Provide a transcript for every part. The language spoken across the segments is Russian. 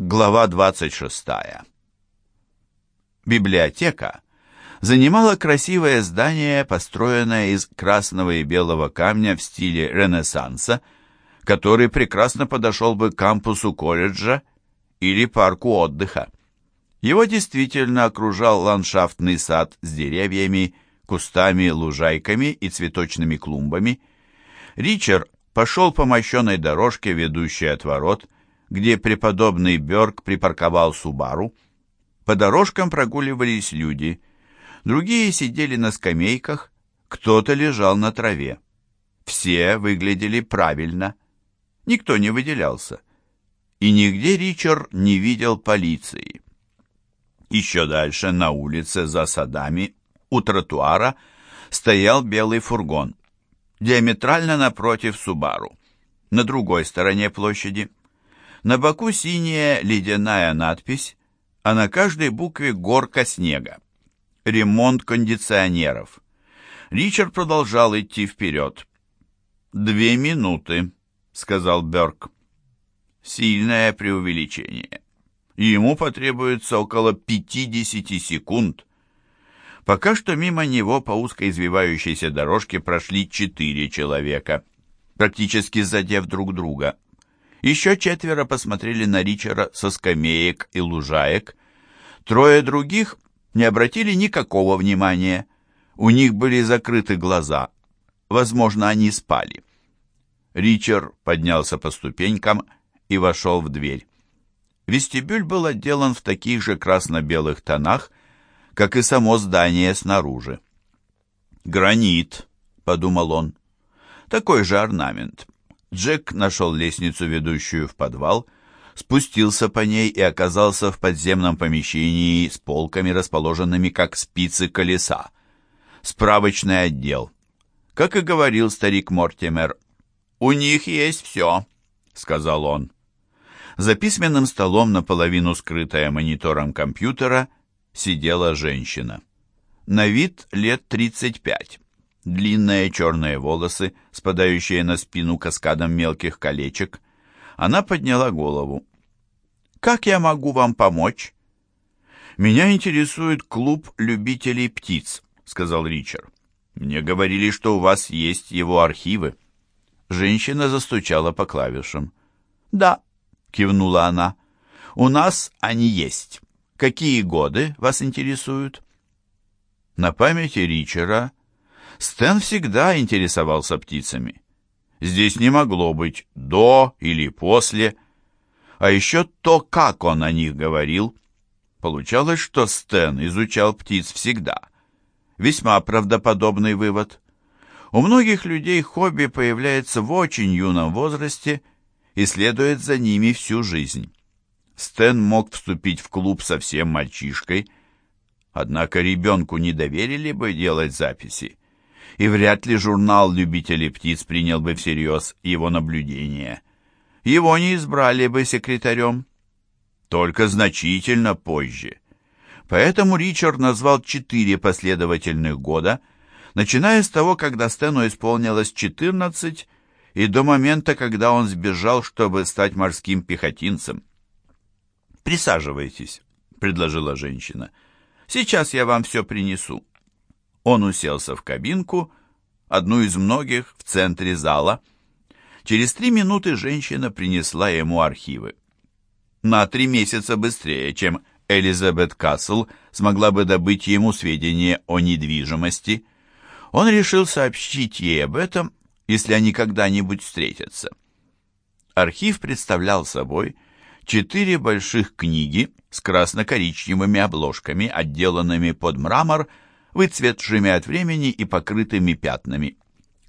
Глава 26. Библиотека занимала красивое здание, построенное из красного и белого камня в стиле Ренессанса, который прекрасно подошел бы к кампусу колледжа или парку отдыха. Его действительно окружал ландшафтный сад с деревьями, кустами, лужайками и цветочными клумбами. Ричард пошел по мощенной дорожке, ведущей от ворот, где преподобный Бёрк припарковал Субару. По дорожкам прогуливались люди. Другие сидели на скамейках, кто-то лежал на траве. Все выглядели правильно. Никто не выделялся. И нигде Ричард не видел полиции. Еще дальше, на улице, за садами, у тротуара, стоял белый фургон. Диаметрально напротив Субару. На другой стороне площади на боку синяя ледяная надпись, а на каждой букве горка снега. Ремонт кондиционеров. Ричард продолжал идти вперед. «Две минуты», — сказал Берк. Сильное преувеличение. Ему потребуется около 50 секунд. Пока что мимо него по узкой извивающейся дорожке прошли четыре человека, практически задев друг друга. Еще четверо посмотрели на Ричера со скамеек и лужаек. Трое других не обратили никакого внимания. У них были закрыты глаза. Возможно, они спали. Ричард поднялся по ступенькам и вошел в дверь. Вестибюль был отделан в таких же красно-белых тонах, как и само здание снаружи. «Гранит», — подумал он, — «такой же орнамент». Джек нашел лестницу, ведущую в подвал, спустился по ней и оказался в подземном помещении с полками, расположенными как спицы колеса. Справочный отдел. Как и говорил старик Мортимер, «У них есть все», — сказал он. За письменным столом, наполовину скрытая монитором компьютера, сидела женщина. На вид лет тридцать пять длинные черные волосы, спадающие на спину каскадом мелких колечек. Она подняла голову. «Как я могу вам помочь?» «Меня интересует клуб любителей птиц», — сказал Ричард. «Мне говорили, что у вас есть его архивы». Женщина застучала по клавишам. «Да», — кивнула она, — «у нас они есть. Какие годы вас интересуют?» На памяти Ричера Стэн всегда интересовался птицами. Здесь не могло быть «до» или «после», а еще то, как он о них говорил. Получалось, что Стэн изучал птиц всегда. Весьма правдоподобный вывод. У многих людей хобби появляется в очень юном возрасте и следует за ними всю жизнь. Стэн мог вступить в клуб совсем мальчишкой, однако ребенку не доверили бы делать записи и вряд ли журнал любителей птиц принял бы всерьез его наблюдения. Его не избрали бы секретарем. Только значительно позже. Поэтому Ричард назвал четыре последовательных года, начиная с того, когда Стэну исполнилось 14, и до момента, когда он сбежал, чтобы стать морским пехотинцем. «Присаживайтесь», — предложила женщина. «Сейчас я вам все принесу». Он уселся в кабинку, одну из многих в центре зала. Через три минуты женщина принесла ему архивы. На три месяца быстрее, чем Элизабет Касл смогла бы добыть ему сведения о недвижимости. Он решил сообщить ей об этом, если они когда-нибудь встретятся. Архив представлял собой четыре больших книги с красно-коричневыми обложками, отделанными под мрамор, выцветшими от времени и покрытыми пятнами.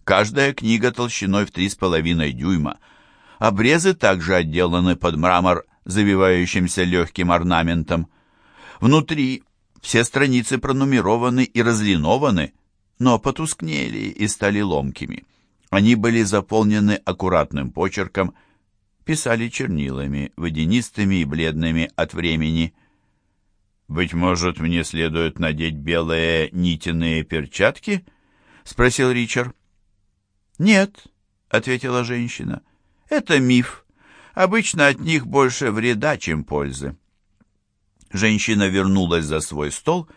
Каждая книга толщиной в три с половиной дюйма. Обрезы также отделаны под мрамор, завивающимся легким орнаментом. Внутри все страницы пронумерованы и разлинованы, но потускнели и стали ломкими. Они были заполнены аккуратным почерком, писали чернилами, водянистыми и бледными от времени – «Быть может, мне следует надеть белые нитяные перчатки?» — спросил Ричард. «Нет», — ответила женщина, — «это миф. Обычно от них больше вреда, чем пользы. Женщина вернулась за свой стол,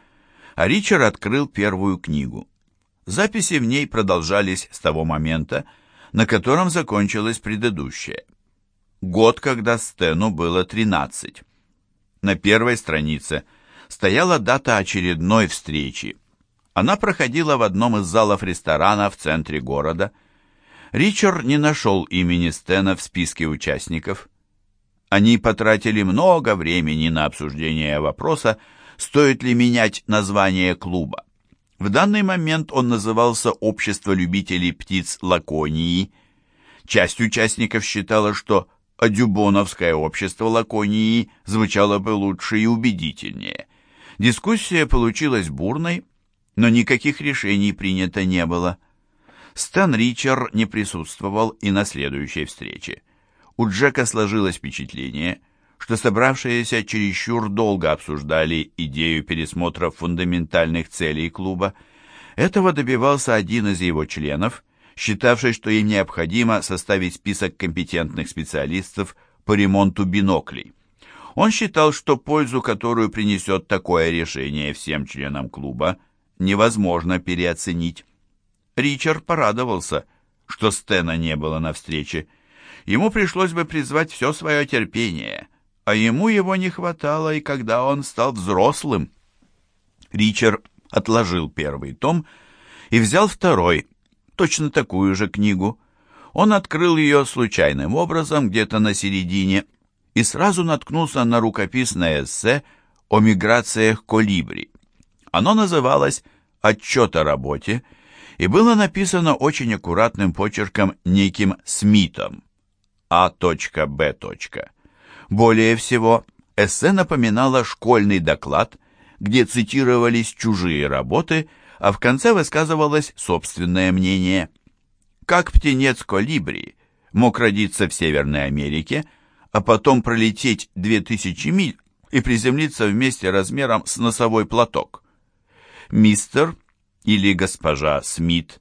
а Ричард открыл первую книгу. Записи в ней продолжались с того момента, на котором закончилась предыдущая. Год, когда Стэну было 13. На первой странице стояла дата очередной встречи. Она проходила в одном из залов ресторана в центре города. Ричард не нашел имени Стэна в списке участников. Они потратили много времени на обсуждение вопроса, стоит ли менять название клуба. В данный момент он назывался «Общество любителей птиц Лаконии». Часть участников считала, что «Адюбоновское общество Лаконии» звучало бы лучше и убедительнее. Дискуссия получилась бурной, но никаких решений принято не было. Стэн Ричард не присутствовал и на следующей встрече. У Джека сложилось впечатление – что собравшиеся чересчур долго обсуждали идею пересмотра фундаментальных целей клуба. Этого добивался один из его членов, считавший, что им необходимо составить список компетентных специалистов по ремонту биноклей. Он считал, что пользу, которую принесет такое решение всем членам клуба, невозможно переоценить. Ричард порадовался, что Стена не было на встрече. Ему пришлось бы призвать все свое терпение, а ему его не хватало и когда он стал взрослым. Ричард отложил первый том и взял второй, точно такую же книгу. Он открыл ее случайным образом где-то на середине и сразу наткнулся на рукописное эссе о миграциях колибри. Оно называлось «Отчет о работе» и было написано очень аккуратным почерком неким Смитом. А.Б. Более всего, эссе напоминало школьный доклад, где цитировались чужие работы, а в конце высказывалось собственное мнение. Как птенец колибри мог родиться в Северной Америке, а потом пролететь 2000 миль и приземлиться в месте размером с носовой платок? Мистер или госпожа Смит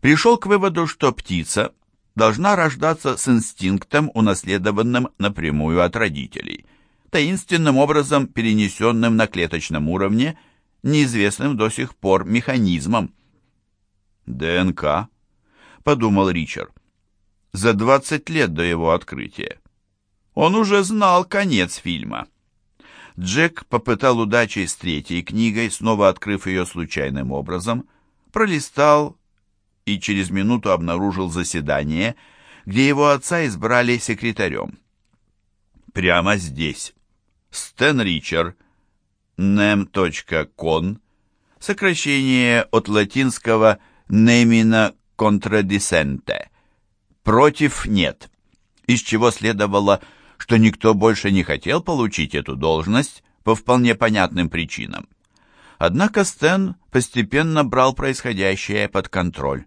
пришел к выводу, что птица – должна рождаться с инстинктом, унаследованным напрямую от родителей, таинственным образом перенесенным на клеточном уровне, неизвестным до сих пор механизмом. «ДНК», — подумал Ричард, — «за 20 лет до его открытия. Он уже знал конец фильма». Джек попытал удачи с третьей книгой, снова открыв ее случайным образом, пролистал, и через минуту обнаружил заседание, где его отца избрали секретарем. Прямо здесь. Стэн Ричард, nem.con, сокращение от латинского «nemina contradicente» – «против нет», из чего следовало, что никто больше не хотел получить эту должность по вполне понятным причинам. Однако Стэн постепенно брал происходящее под контроль.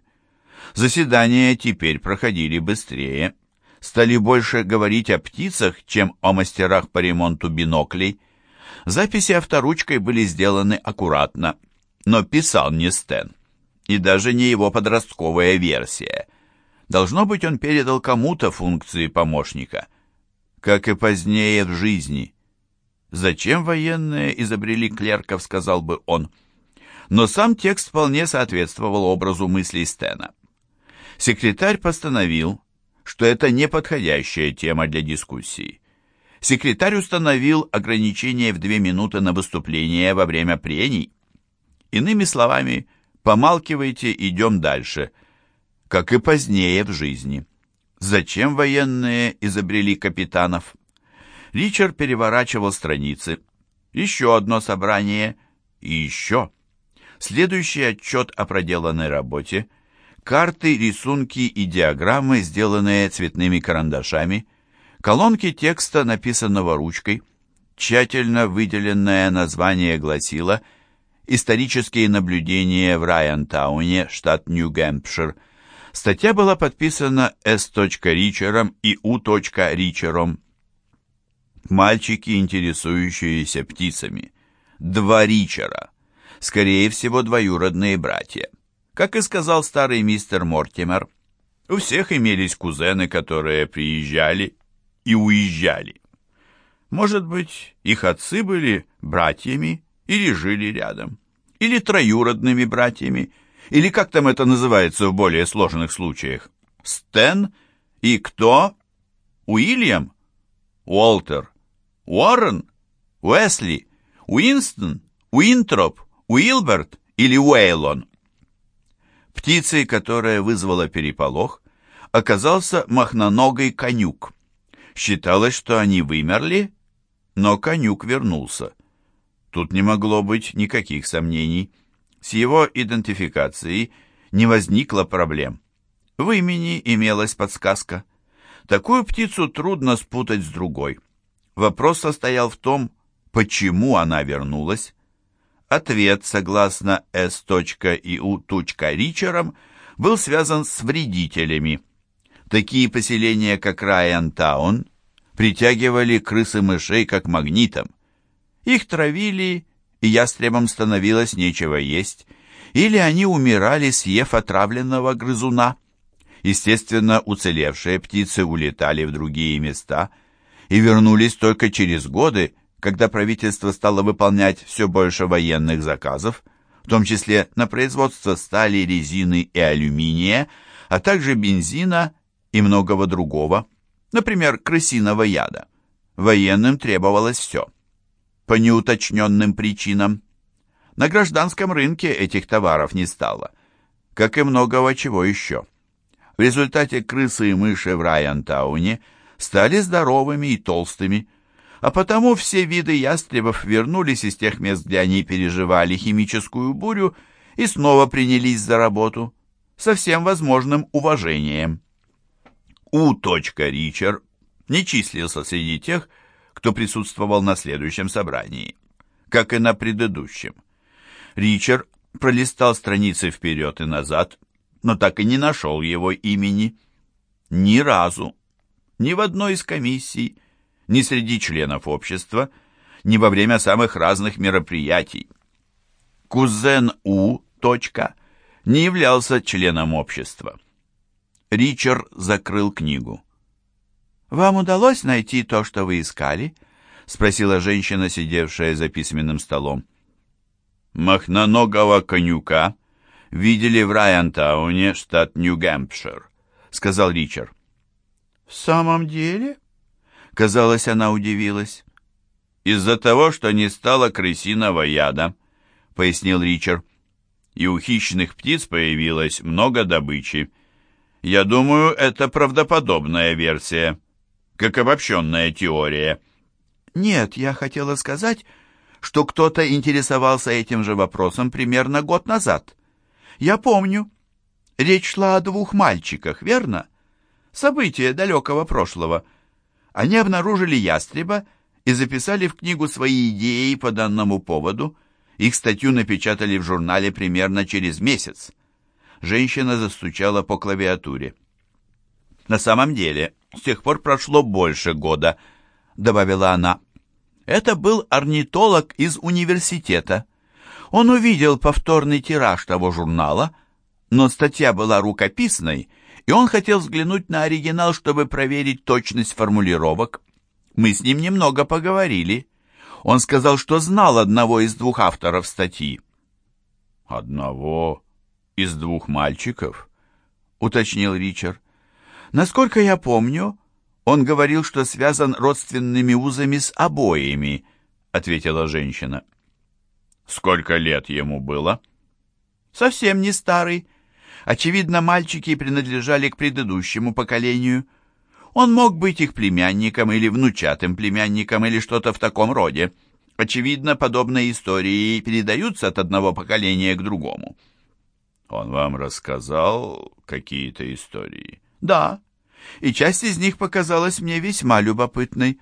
Заседания теперь проходили быстрее, стали больше говорить о птицах, чем о мастерах по ремонту биноклей. Записи авторучкой были сделаны аккуратно, но писал не Стэн, и даже не его подростковая версия. Должно быть, он передал кому-то функции помощника, как и позднее в жизни. Зачем военные изобрели клерков, сказал бы он. Но сам текст вполне соответствовал образу мыслей Стена секретарь постановил, что это неподходящая тема для дискуссии. Секретарь установил ограничение в две минуты на выступление во время прений. Иными словами, помалкивайте, идем дальше, как и позднее в жизни. Зачем военные изобрели капитанов? Ричард переворачивал страницы. Еще одно собрание и еще. Следующий отчет о проделанной работе – карты, рисунки и диаграммы, сделанные цветными карандашами, колонки текста, написанного ручкой, тщательно выделенное название гласило «Исторические наблюдения в Райантауне, штат Нью-Гэмпшир». Статья была подписана С. Ричером и У. Ричером. Мальчики, интересующиеся птицами. Два Ричера. Скорее всего, двоюродные братья. Как и сказал старый мистер Мортимер, у всех имелись кузены, которые приезжали и уезжали. Может быть, их отцы были братьями или жили рядом, или троюродными братьями, или как там это называется в более сложных случаях. Стэн и кто? Уильям? Уолтер? Уоррен? Уэсли? Уинстон? Уинтроп? Уилберт или Уэйлон? Птицей, которая вызвала переполох, оказался махноногий конюк. Считалось, что они вымерли, но конюк вернулся. Тут не могло быть никаких сомнений. С его идентификацией не возникло проблем. В имени имелась подсказка. Такую птицу трудно спутать с другой. Вопрос состоял в том, почему она вернулась. Ответ, согласно S. и U. Ричерам, был связан с вредителями. Такие поселения, как Райан-таун, притягивали крысы-мышей как магнитом. Их травили, и ястребам становилось нечего есть, или они умирали, съев отравленного грызуна. Естественно, уцелевшие птицы улетали в другие места и вернулись только через годы, когда правительство стало выполнять все больше военных заказов, в том числе на производство стали, резины и алюминия, а также бензина и многого другого, например, крысиного яда. Военным требовалось все. По неуточненным причинам. На гражданском рынке этих товаров не стало, как и многого чего еще. В результате крысы и мыши в Райантауне стали здоровыми и толстыми, а потому все виды ястребов вернулись из тех мест, где они переживали химическую бурю, и снова принялись за работу, со всем возможным уважением. У. Ричер не числился среди тех, кто присутствовал на следующем собрании, как и на предыдущем. Ричард пролистал страницы вперед и назад, но так и не нашел его имени. Ни разу. Ни в одной из комиссий, ни среди членов общества, ни во время самых разных мероприятий. Кузен У. Точка, не являлся членом общества. Ричард закрыл книгу. «Вам удалось найти то, что вы искали?» — спросила женщина, сидевшая за письменным столом. «Махноногого конюка видели в Райантауне, штат Нью-Гэмпшир», — сказал Ричард. «В самом деле?» — казалось, она удивилась. «Из-за того, что не стало крысиного яда», — пояснил Ричард. «И у хищных птиц появилось много добычи. Я думаю, это правдоподобная версия, как обобщенная теория. Нет, я хотела сказать, что кто-то интересовался этим же вопросом примерно год назад. Я помню. Речь шла о двух мальчиках, верно? События далекого прошлого. Они обнаружили ястреба и записали в книгу свои идеи по данному поводу. Их статью напечатали в журнале примерно через месяц. Женщина застучала по клавиатуре. «На самом деле, с тех пор прошло больше года», — добавила она. «Это был орнитолог из университета. Он увидел повторный тираж того журнала, но статья была рукописной, и он хотел взглянуть на оригинал, чтобы проверить точность формулировок. Мы с ним немного поговорили. Он сказал, что знал одного из двух авторов статьи». «Одного?» из двух мальчиков?» — уточнил Ричард. «Насколько я помню, он говорил, что связан родственными узами с обоими», — ответила женщина. «Сколько лет ему было?» «Совсем не старый. Очевидно, мальчики принадлежали к предыдущему поколению. Он мог быть их племянником или внучатым племянником или что-то в таком роде. Очевидно, подобные истории передаются от одного поколения к другому». Он вам рассказал какие-то истории? Да, и часть из них показалась мне весьма любопытной.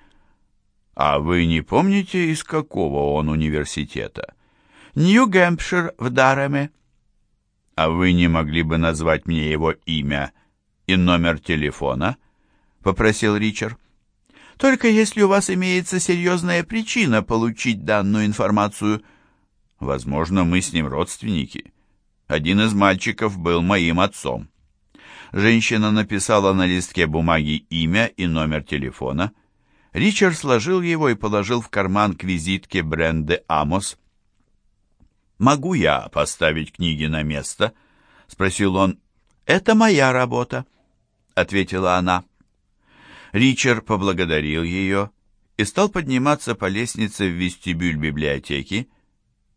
А вы не помните, из какого он университета? Нью-Гэмпшир в Дареме. А вы не могли бы назвать мне его имя и номер телефона? Попросил Ричард. Только если у вас имеется серьезная причина получить данную информацию. Возможно, мы с ним родственники. Один из мальчиков был моим отцом. Женщина написала на листке бумаги имя и номер телефона. Ричард сложил его и положил в карман к визитке бренды «Амос». «Могу я поставить книги на место?» — спросил он. «Это моя работа», — ответила она. Ричард поблагодарил ее и стал подниматься по лестнице в вестибюль библиотеки,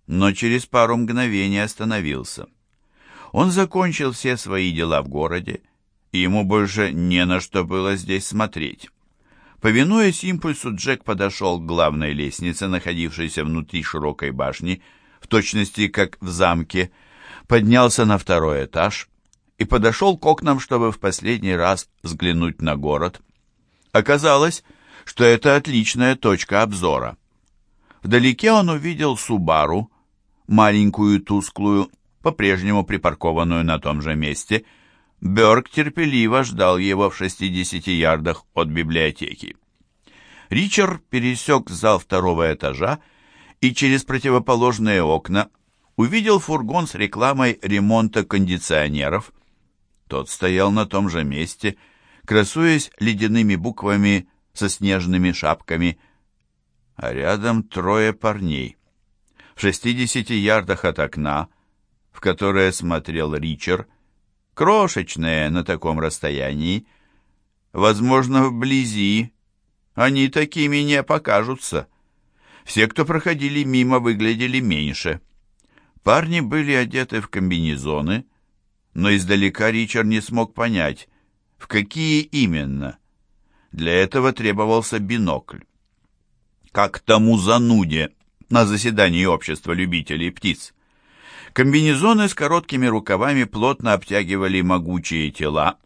но через пару мгновений остановился. Он закончил все свои дела в городе, и ему больше не на что было здесь смотреть. Повинуясь импульсу, Джек подошел к главной лестнице, находившейся внутри широкой башни, в точности как в замке, поднялся на второй этаж и подошел к окнам, чтобы в последний раз взглянуть на город. Оказалось, что это отличная точка обзора. Вдалеке он увидел Субару, маленькую тусклую, по-прежнему припаркованную на том же месте. Бёрк терпеливо ждал его в 60 ярдах от библиотеки. Ричард пересек зал второго этажа и через противоположные окна увидел фургон с рекламой ремонта кондиционеров. Тот стоял на том же месте, красуясь ледяными буквами со снежными шапками, а рядом трое парней. В 60 ярдах от окна, в которое смотрел Ричард, крошечные на таком расстоянии, возможно, вблизи, они такими не покажутся. Все, кто проходили мимо, выглядели меньше. Парни были одеты в комбинезоны, но издалека Ричард не смог понять, в какие именно. Для этого требовался бинокль. Как тому зануде на заседании общества любителей птиц. Комбинезоны с короткими рукавами плотно обтягивали могучие тела,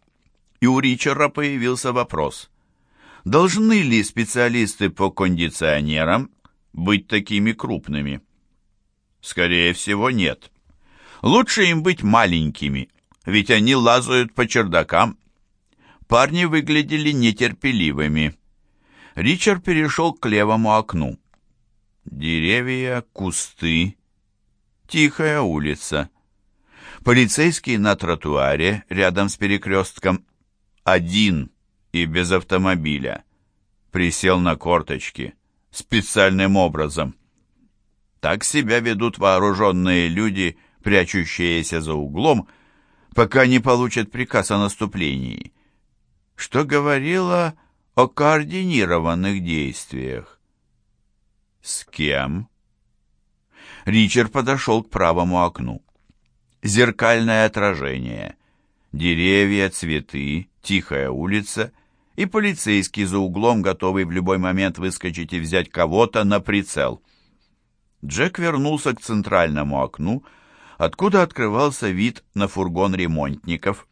и у Ричера появился вопрос. Должны ли специалисты по кондиционерам быть такими крупными? Скорее всего, нет. Лучше им быть маленькими, ведь они лазают по чердакам. Парни выглядели нетерпеливыми. Ричард перешел к левому окну. Деревья, кусты, тихая улица. Полицейский на тротуаре рядом с перекрестком. Один и без автомобиля. Присел на корточки. Специальным образом. Так себя ведут вооруженные люди, прячущиеся за углом, пока не получат приказ о наступлении. Что говорило о координированных действиях. С кем? Ричард подошел к правому окну. Зеркальное отражение. Деревья, цветы, тихая улица и полицейский за углом, готовый в любой момент выскочить и взять кого-то на прицел. Джек вернулся к центральному окну, откуда открывался вид на фургон ремонтников.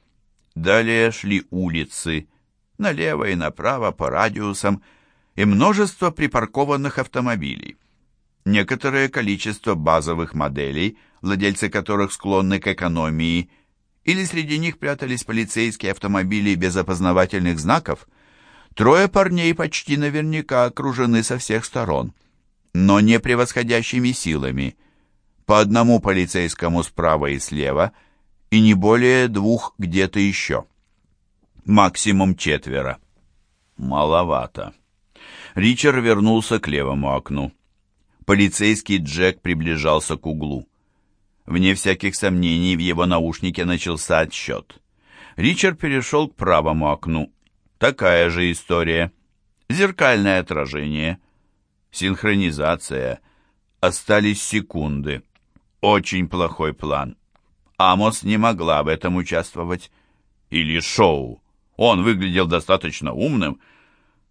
Далее шли улицы, налево и направо по радиусам, и множество припаркованных автомобилей. Некоторое количество базовых моделей, владельцы которых склонны к экономии, или среди них прятались полицейские автомобили без опознавательных знаков, трое парней почти наверняка окружены со всех сторон, но не превосходящими силами, по одному полицейскому справа и слева, и не более двух где-то еще. Максимум четверо. Маловато. Ричард вернулся к левому окну. Полицейский Джек приближался к углу. Вне всяких сомнений в его наушнике начался отсчет. Ричард перешел к правому окну. Такая же история. Зеркальное отражение. Синхронизация. Остались секунды. Очень плохой план. Амос не могла в этом участвовать. Или шоу. Он выглядел достаточно умным.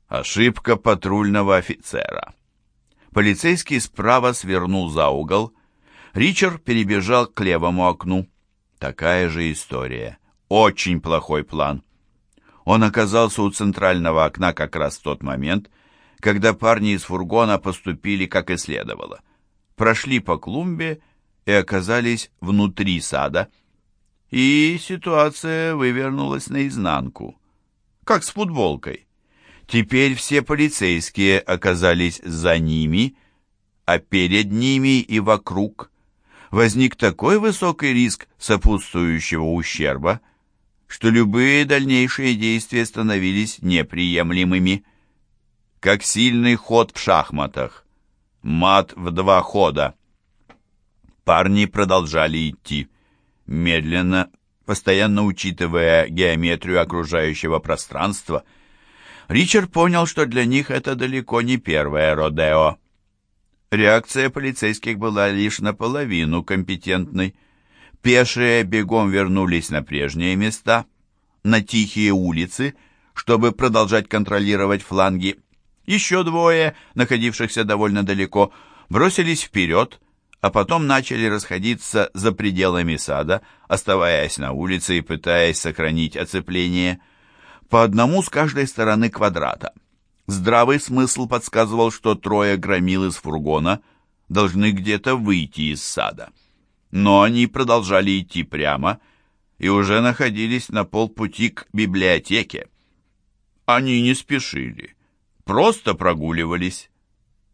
Ошибка патрульного офицера. Полицейский справа свернул за угол. Ричард перебежал к левому окну. Такая же история. Очень плохой план. Он оказался у центрального окна как раз в тот момент, когда парни из фургона поступили как и следовало. Прошли по клумбе и оказались внутри сада. И ситуация вывернулась наизнанку. Как с футболкой. Теперь все полицейские оказались за ними, а перед ними и вокруг. Возник такой высокий риск сопутствующего ущерба, что любые дальнейшие действия становились неприемлемыми. Как сильный ход в шахматах. Мат в два хода. Парни продолжали идти. Медленно, постоянно учитывая геометрию окружающего пространства. Ричард понял, что для них это далеко не первое родео. Реакция полицейских была лишь наполовину компетентной. Пешие бегом вернулись на прежние места, на тихие улицы, чтобы продолжать контролировать фланги. Еще двое, находившихся довольно далеко, бросились вперед, а потом начали расходиться за пределами сада, оставаясь на улице и пытаясь сохранить оцепление. По одному с каждой стороны квадрата. Здравый смысл подсказывал, что трое громил из фургона должны где-то выйти из сада. Но они продолжали идти прямо и уже находились на полпути к библиотеке. Они не спешили, просто прогуливались,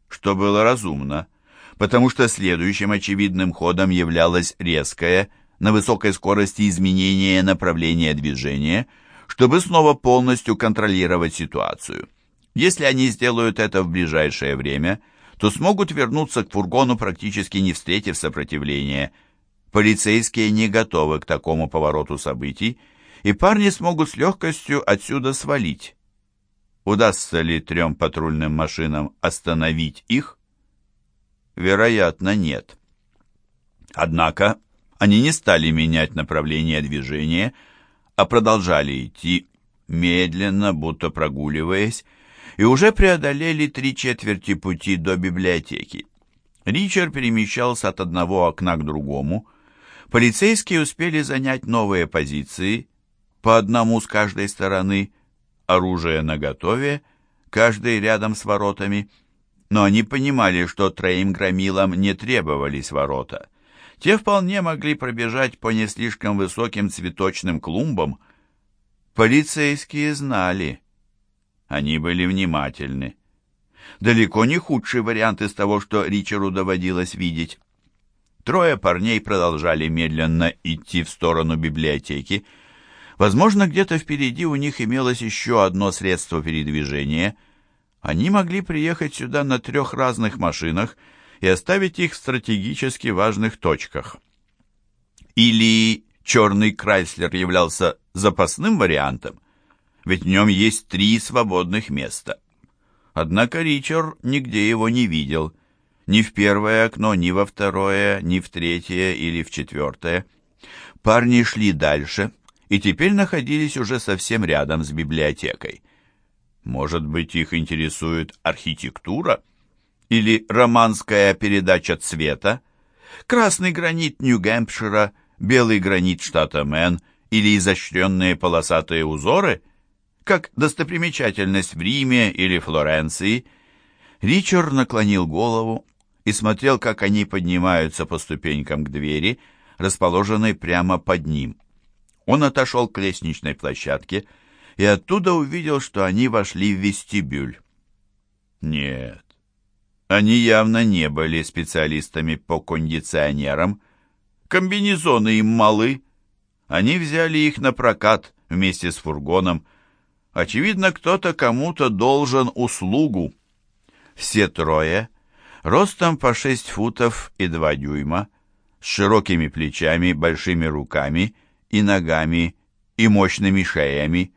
что было разумно, потому что следующим очевидным ходом являлось резкое, на высокой скорости изменение направления движения, чтобы снова полностью контролировать ситуацию. Если они сделают это в ближайшее время, то смогут вернуться к фургону, практически не встретив сопротивления. Полицейские не готовы к такому повороту событий, и парни смогут с легкостью отсюда свалить. Удастся ли трем патрульным машинам остановить их? Вероятно, нет. Однако они не стали менять направление движения, а продолжали идти, медленно, будто прогуливаясь, и уже преодолели три четверти пути до библиотеки. Ричард перемещался от одного окна к другому. Полицейские успели занять новые позиции, по одному с каждой стороны, оружие наготове, каждый рядом с воротами. Но они понимали, что троим громилам не требовались ворота. Те вполне могли пробежать по не слишком высоким цветочным клумбам. Полицейские знали, они были внимательны. Далеко не худший вариант из того, что Ричарду доводилось видеть. Трое парней продолжали медленно идти в сторону библиотеки. Возможно, где-то впереди у них имелось еще одно средство передвижения. Они могли приехать сюда на трех разных машинах и оставить их в стратегически важных точках. Или черный Крайслер являлся запасным вариантом, ведь в нем есть три свободных места. Однако Ричард нигде его не видел, ни в первое окно, ни во второе, ни в третье или в четвертое. Парни шли дальше и теперь находились уже совсем рядом с библиотекой. Может быть, их интересует архитектура? Или романская передача цвета? Красный гранит Нью-Гэмпшира, белый гранит штата Мэн или изощренные полосатые узоры? как достопримечательность в Риме или Флоренции. Ричард наклонил голову и смотрел, как они поднимаются по ступенькам к двери, расположенной прямо под ним. Он отошел к лестничной площадке и оттуда увидел, что они вошли в вестибюль. Нет, они явно не были специалистами по кондиционерам. Комбинезоны им малы. Они взяли их на прокат вместе с фургоном, Очевидно, кто-то кому-то должен услугу. Все трое, ростом по шесть футов и два дюйма, с широкими плечами, большими руками и ногами и мощными шеями.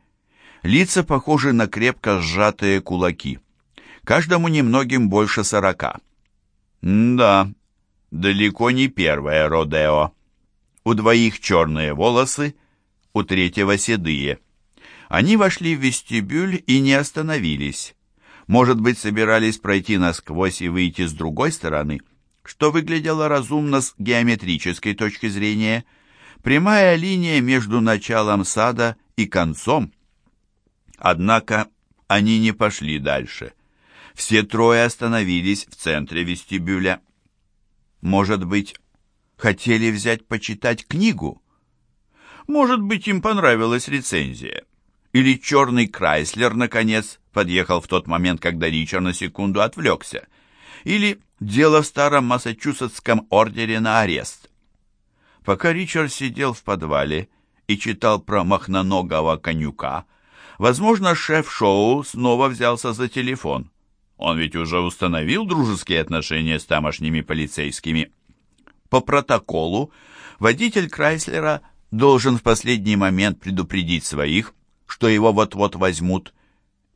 Лица похожи на крепко сжатые кулаки. Каждому немногим больше сорока. да, далеко не первое Родео. У двоих черные волосы, у третьего седые. Они вошли в вестибюль и не остановились. Может быть, собирались пройти насквозь и выйти с другой стороны, что выглядело разумно с геометрической точки зрения. Прямая линия между началом сада и концом. Однако они не пошли дальше. Все трое остановились в центре вестибюля. Может быть, хотели взять почитать книгу? Может быть, им понравилась рецензия. Или черный Крайслер, наконец, подъехал в тот момент, когда Ричард на секунду отвлекся. Или дело в старом массачусетском ордере на арест. Пока Ричард сидел в подвале и читал про махноногого конюка, возможно, шеф шоу снова взялся за телефон. Он ведь уже установил дружеские отношения с тамошними полицейскими. По протоколу водитель Крайслера должен в последний момент предупредить своих, что его вот-вот возьмут,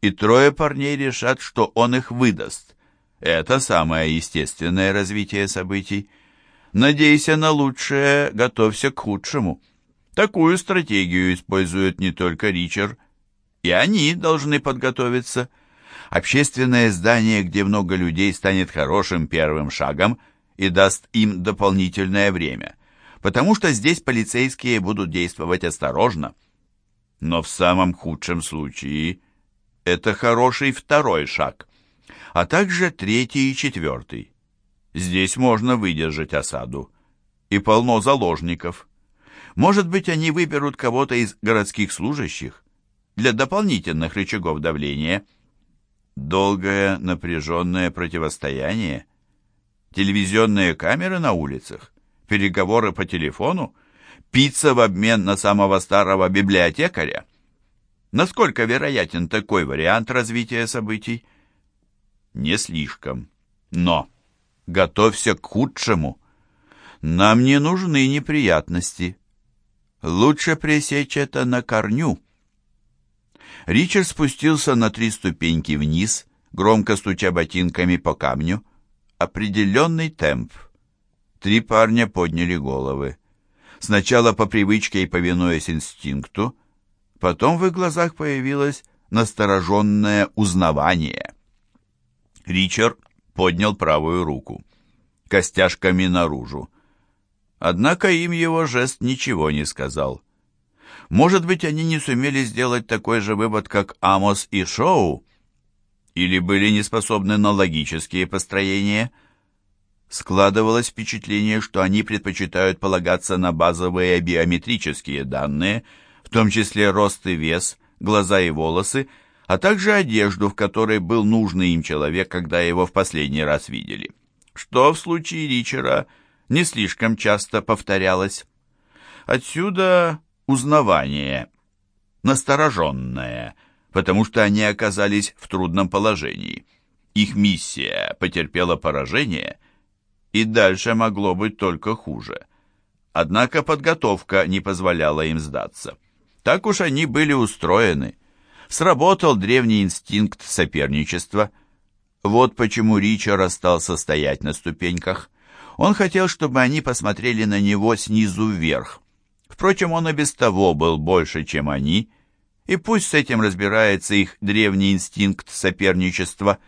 и трое парней решат, что он их выдаст. Это самое естественное развитие событий. Надейся на лучшее, готовься к худшему. Такую стратегию использует не только Ричард, и они должны подготовиться. Общественное здание, где много людей, станет хорошим первым шагом и даст им дополнительное время, потому что здесь полицейские будут действовать осторожно. Но в самом худшем случае это хороший второй шаг, а также третий и четвертый. Здесь можно выдержать осаду. И полно заложников. Может быть, они выберут кого-то из городских служащих для дополнительных рычагов давления. Долгое напряженное противостояние, телевизионные камеры на улицах, переговоры по телефону, пицца в обмен на самого старого библиотекаря. Насколько вероятен такой вариант развития событий? Не слишком. Но готовься к худшему. Нам не нужны неприятности. Лучше пресечь это на корню. Ричард спустился на три ступеньки вниз, громко стуча ботинками по камню. Определенный темп. Три парня подняли головы. Сначала по привычке и повинуясь инстинкту, потом в их глазах появилось настороженное узнавание. Ричард поднял правую руку, костяшками наружу. Однако им его жест ничего не сказал. Может быть, они не сумели сделать такой же вывод, как Амос и Шоу? Или были не способны на логические построения? Складывалось впечатление, что они предпочитают полагаться на базовые биометрические данные, в том числе рост и вес, глаза и волосы, а также одежду, в которой был нужный им человек, когда его в последний раз видели. Что в случае Ричера – не слишком часто повторялось. Отсюда узнавание, настороженное, потому что они оказались в трудном положении. Их миссия потерпела поражение, и дальше могло быть только хуже. Однако подготовка не позволяла им сдаться. Так уж они были устроены. Сработал древний инстинкт соперничества. Вот почему Ричард остался стоять на ступеньках. Он хотел, чтобы они посмотрели на него снизу вверх. Впрочем, он и без того был больше, чем они, и пусть с этим разбирается их древний инстинкт соперничества.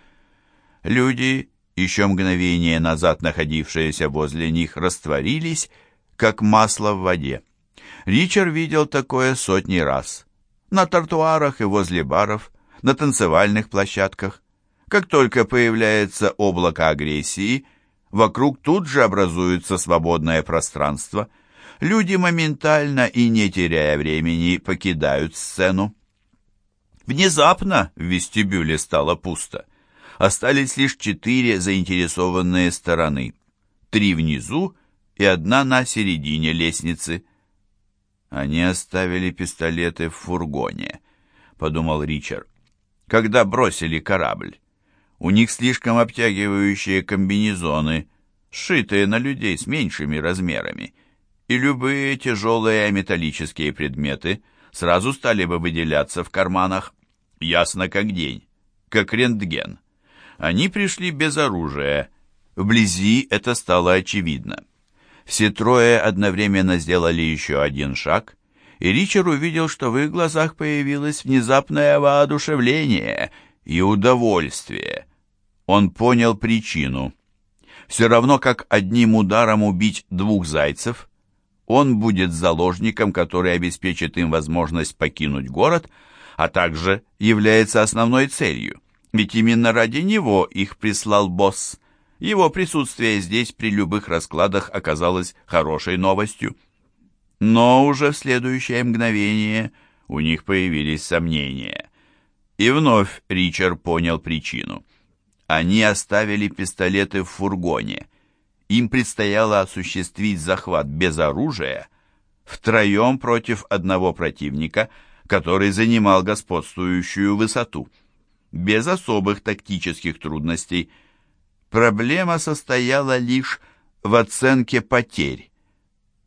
Люди, еще мгновение назад находившиеся возле них, растворились, как масло в воде. Ричард видел такое сотни раз. На тротуарах и возле баров, на танцевальных площадках. Как только появляется облако агрессии – Вокруг тут же образуется свободное пространство. Люди моментально и не теряя времени покидают сцену. Внезапно в вестибюле стало пусто. Остались лишь четыре заинтересованные стороны. Три внизу и одна на середине лестницы. Они оставили пистолеты в фургоне, подумал Ричард, когда бросили корабль. У них слишком обтягивающие комбинезоны, сшитые на людей с меньшими размерами, и любые тяжелые металлические предметы сразу стали бы выделяться в карманах, ясно как день, как рентген. Они пришли без оружия. Вблизи это стало очевидно. Все трое одновременно сделали еще один шаг, и Ричард увидел, что в их глазах появилось внезапное воодушевление и удовольствие. Он понял причину. Все равно, как одним ударом убить двух зайцев, он будет заложником, который обеспечит им возможность покинуть город, а также является основной целью. Ведь именно ради него их прислал босс. Его присутствие здесь при любых раскладах оказалось хорошей новостью. Но уже в следующее мгновение у них появились сомнения. И вновь Ричард понял причину. Они оставили пистолеты в фургоне. Им предстояло осуществить захват без оружия втроем против одного противника, который занимал господствующую высоту. Без особых тактических трудностей. Проблема состояла лишь в оценке потерь,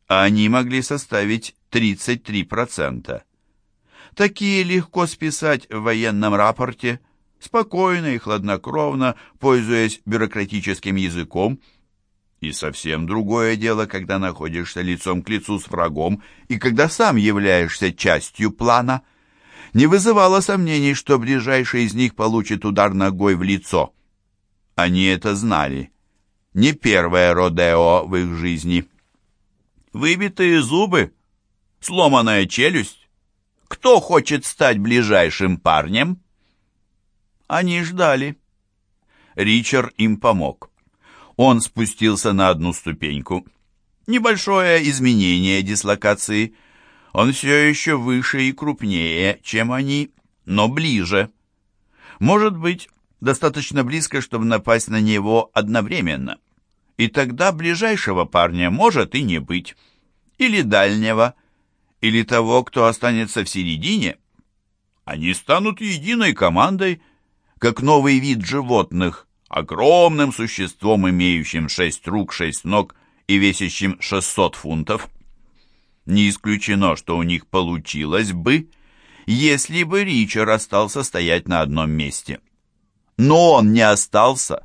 а они могли составить 33%. Такие легко списать в военном рапорте, спокойно и хладнокровно, пользуясь бюрократическим языком, и совсем другое дело, когда находишься лицом к лицу с врагом и когда сам являешься частью плана. Не вызывало сомнений, что ближайший из них получит удар ногой в лицо. Они это знали. Не первое родео в их жизни. Выбитые зубы, сломанная челюсть, кто хочет стать ближайшим парнем? Они ждали. Ричард им помог. Он спустился на одну ступеньку. Небольшое изменение дислокации. Он все еще выше и крупнее, чем они, но ближе. Может быть, достаточно близко, чтобы напасть на него одновременно. И тогда ближайшего парня может и не быть. Или дальнего или того, кто останется в середине, они станут единой командой, как новый вид животных, огромным существом, имеющим шесть рук, шесть ног и весящим 600 фунтов. Не исключено, что у них получилось бы, если бы Ричард остался стоять на одном месте. Но он не остался.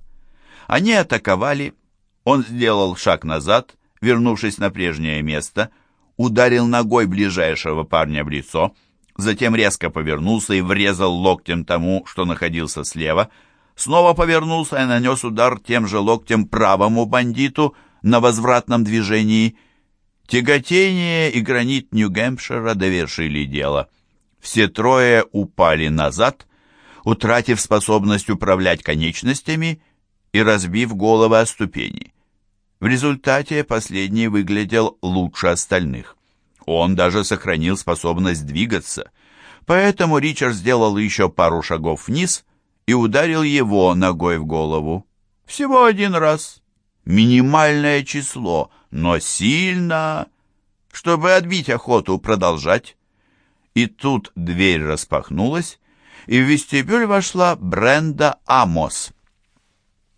Они атаковали, он сделал шаг назад, вернувшись на прежнее место — ударил ногой ближайшего парня в лицо, затем резко повернулся и врезал локтем тому, что находился слева, снова повернулся и нанес удар тем же локтем правому бандиту на возвратном движении. Тяготение и гранит Нью-Гэмпшира довершили дело. Все трое упали назад, утратив способность управлять конечностями и разбив головы о ступени. В результате последний выглядел лучше остальных. Он даже сохранил способность двигаться. Поэтому Ричард сделал еще пару шагов вниз и ударил его ногой в голову. Всего один раз. Минимальное число, но сильно, чтобы отбить охоту продолжать. И тут дверь распахнулась, и в вестибюль вошла Бренда Амос.